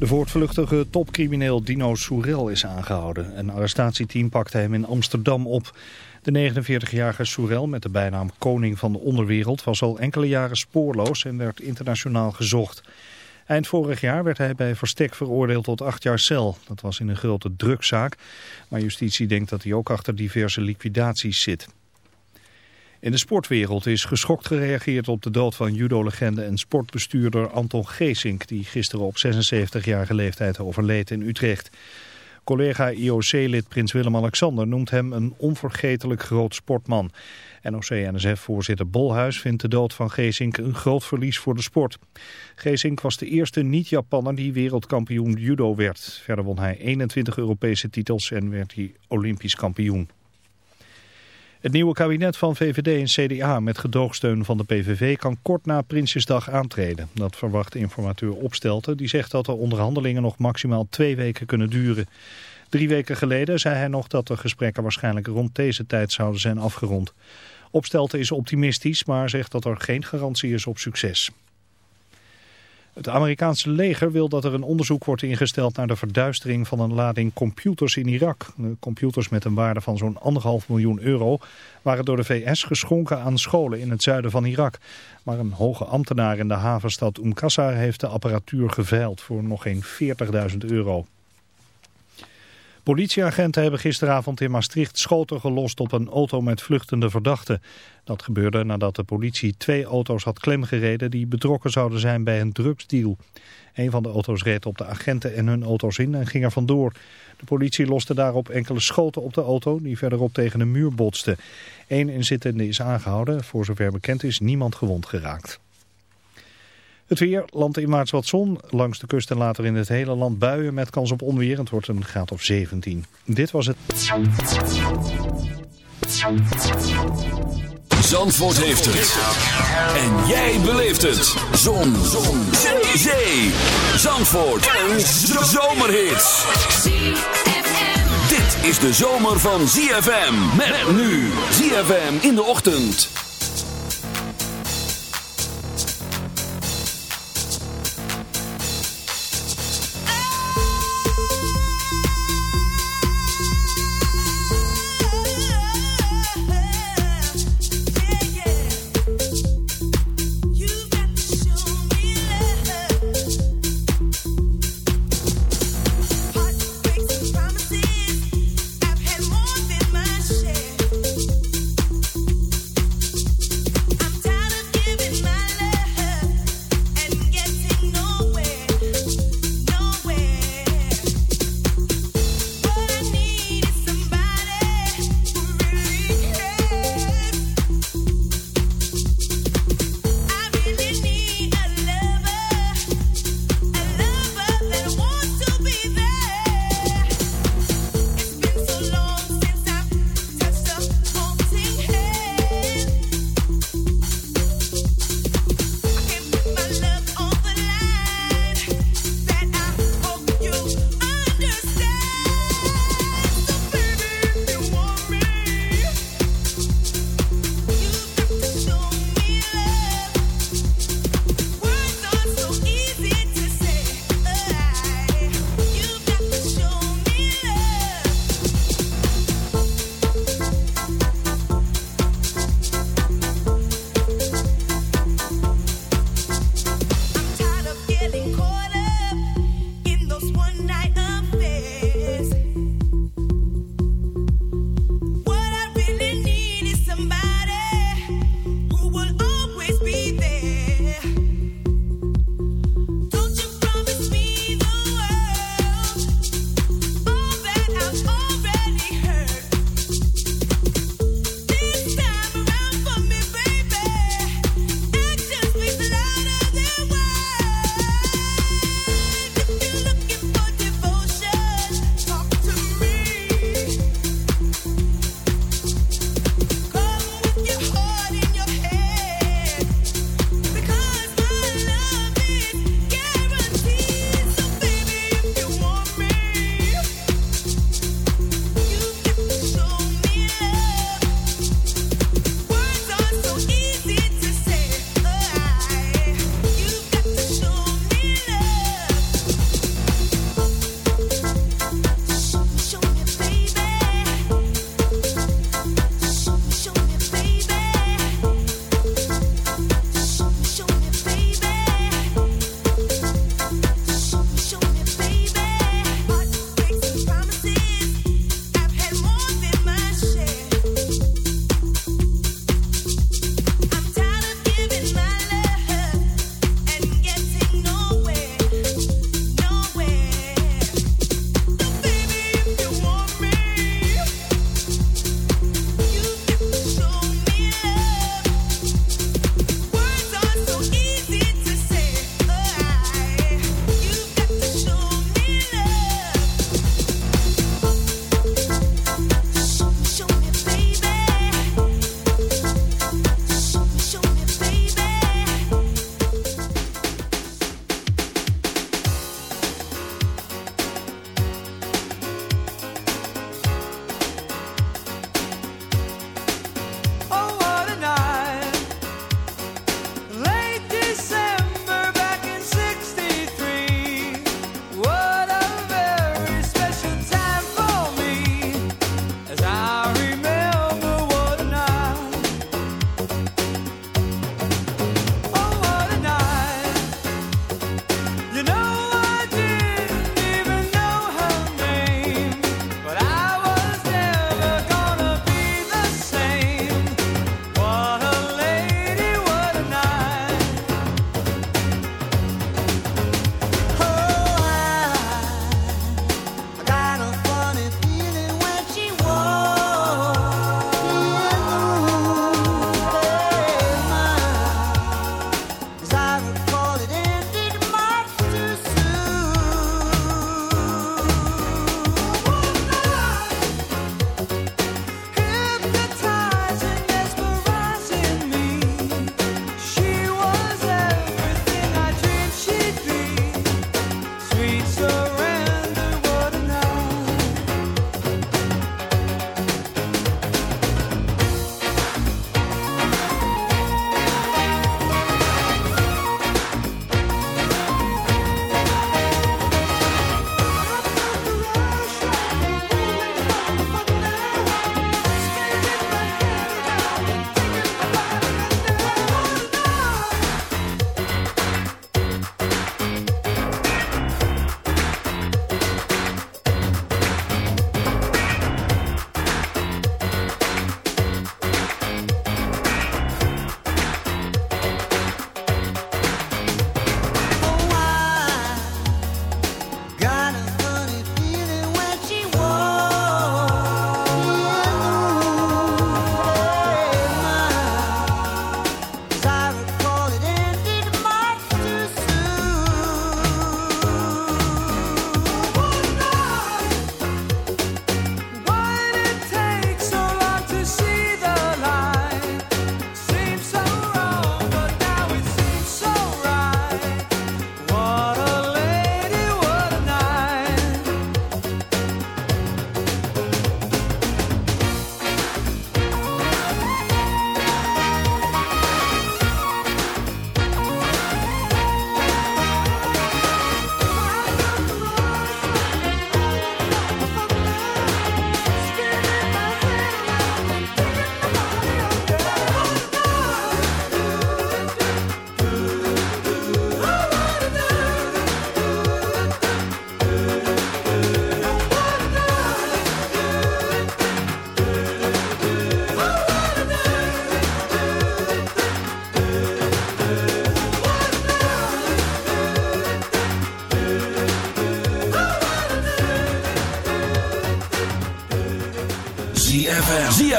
De voortvluchtige topcrimineel Dino Soerel is aangehouden. Een arrestatieteam pakte hem in Amsterdam op. De 49-jarige Soerel met de bijnaam Koning van de Onderwereld was al enkele jaren spoorloos en werd internationaal gezocht. Eind vorig jaar werd hij bij verstek veroordeeld tot acht jaar cel. Dat was in een grote drugzaak, maar justitie denkt dat hij ook achter diverse liquidaties zit. In de sportwereld is geschokt gereageerd op de dood van judo-legende en sportbestuurder Anton Geesink, die gisteren op 76-jarige leeftijd overleed in Utrecht. Collega IOC-lid Prins Willem-Alexander noemt hem een onvergetelijk groot sportman. NOC-NSF-voorzitter Bolhuis vindt de dood van Geesink een groot verlies voor de sport. Geesink was de eerste niet-Japanner die wereldkampioen judo werd. Verder won hij 21 Europese titels en werd hij olympisch kampioen. Het nieuwe kabinet van VVD en CDA met gedoogsteun van de PVV kan kort na Prinsjesdag aantreden. Dat verwacht informateur Opstelten, die zegt dat de onderhandelingen nog maximaal twee weken kunnen duren. Drie weken geleden zei hij nog dat de gesprekken waarschijnlijk rond deze tijd zouden zijn afgerond. Opstelten is optimistisch, maar zegt dat er geen garantie is op succes. Het Amerikaanse leger wil dat er een onderzoek wordt ingesteld naar de verduistering van een lading computers in Irak. De computers met een waarde van zo'n anderhalf miljoen euro waren door de VS geschonken aan scholen in het zuiden van Irak. Maar een hoge ambtenaar in de havenstad Umqasar heeft de apparatuur geveild voor nog geen 40.000 euro. Politieagenten hebben gisteravond in Maastricht schoten gelost op een auto met vluchtende verdachten. Dat gebeurde nadat de politie twee auto's had klemgereden die betrokken zouden zijn bij een drugsdeal. Een van de auto's reed op de agenten en hun auto's in en ging er vandoor. De politie loste daarop enkele schoten op de auto die verderop tegen een muur botste. Eén inzittende is aangehouden, voor zover bekend is niemand gewond geraakt. Het weer, landinwaarts wat zon, langs de kust en later in het hele land buien met kans op onweer. Het wordt een graad of 17. Dit was het. Zandvoort heeft het. En jij beleeft het. Zon. Zon. Zee. Zandvoort. Een zomerhit. Dit is de zomer van ZFM. Met nu. ZFM in de ochtend.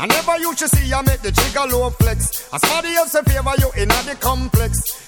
I never used to see I make the trigger low flex. As somebody else in favor you in the complex.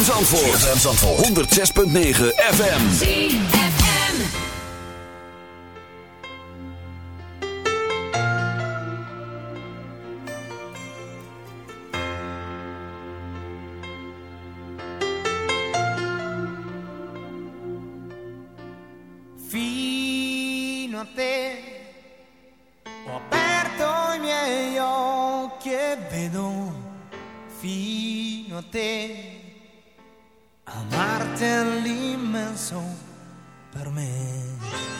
ZFM Zandvoort. ZFM Zandvoort. 106.9 FM. ZFM. Fino a te ho aperto i miei occhi e vedo fino a te amarti è l'immenso per me.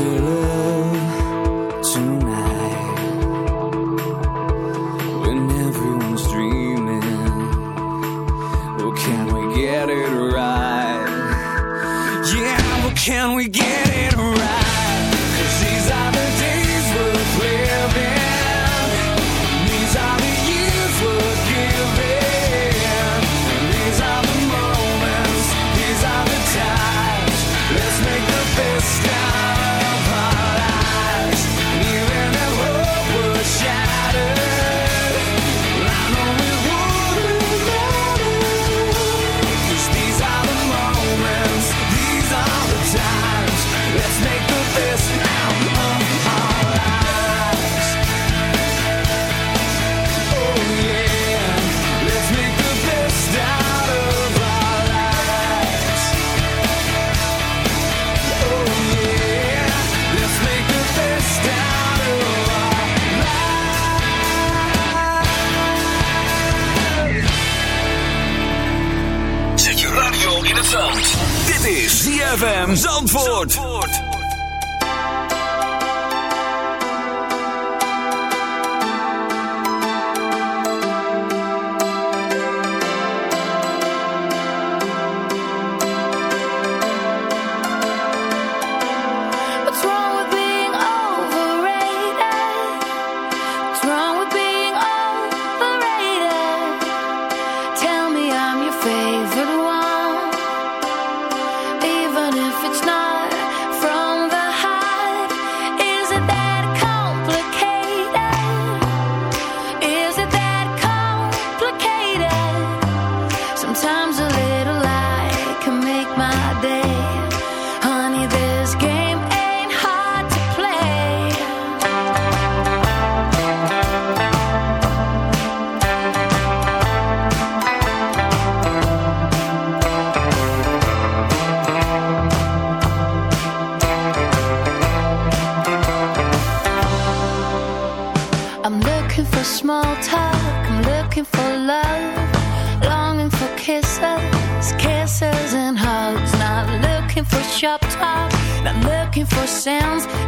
your love sounds.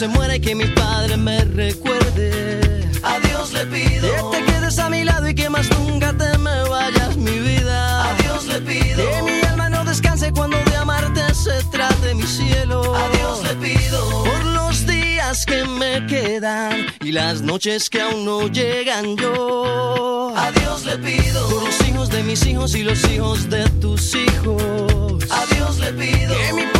se muera y que mi padre me recuerde. A Dios le pido que te quedes a mi lado y que más nunca te me vayas mi vida. A Dios le pido que mi alma no descanse cuando de amarte se trate mi cielo. A Dios le pido por los días que me quedan y las noches que aún no llegan yo. A Dios le pido por los hijos de mis hijos y los hijos de tus hijos. A Dios le pido que mi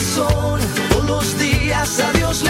corazón. Todos los días a Dios le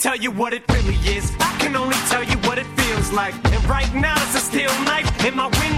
tell you what it really is. I can only tell you what it feels like. And right now, it's a steel knife in my window.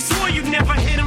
You swore you'd never hit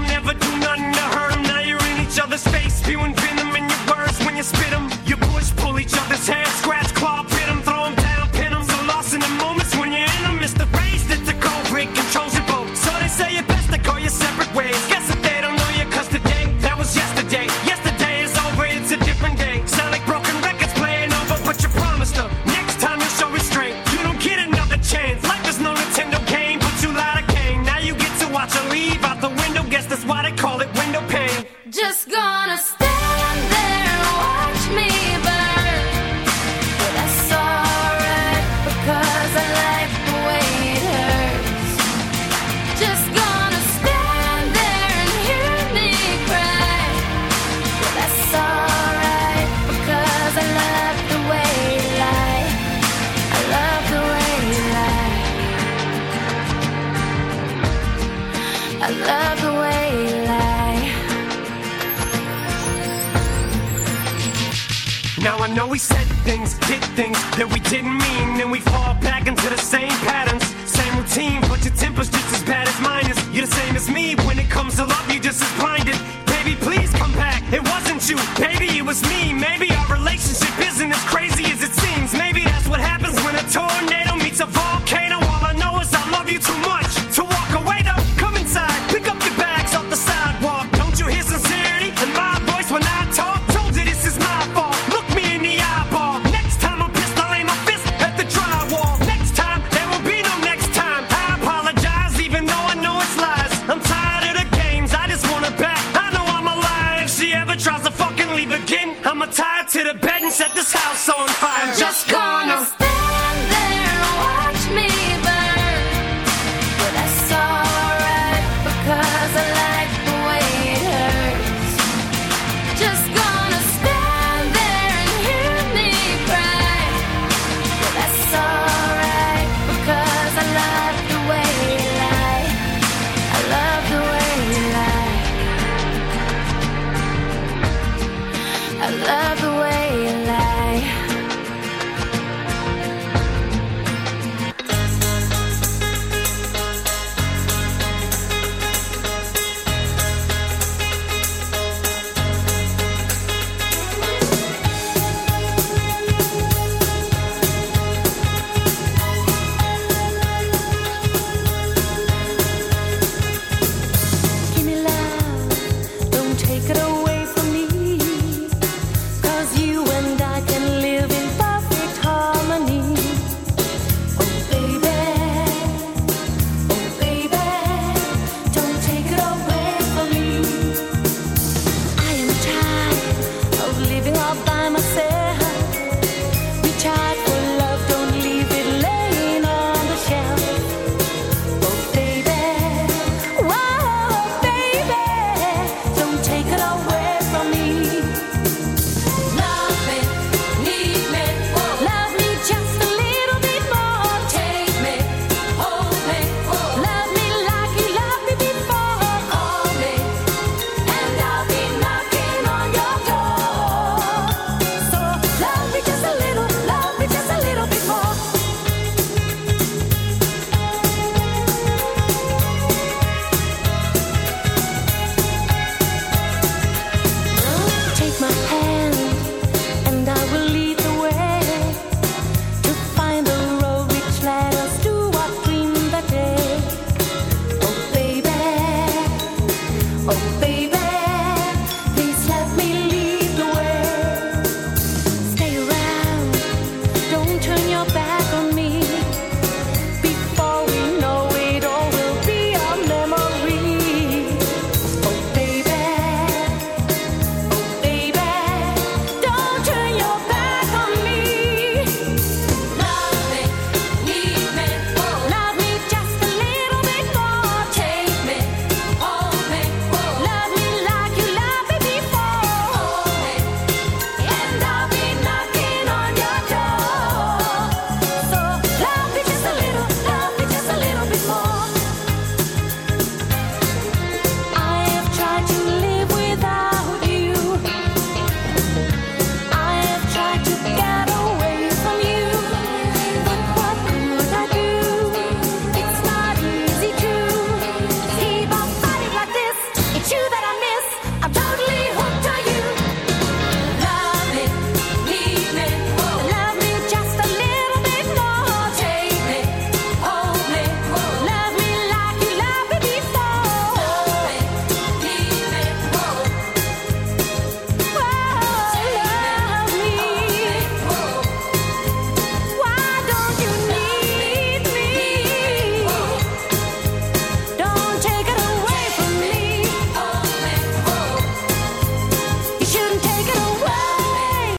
on fire.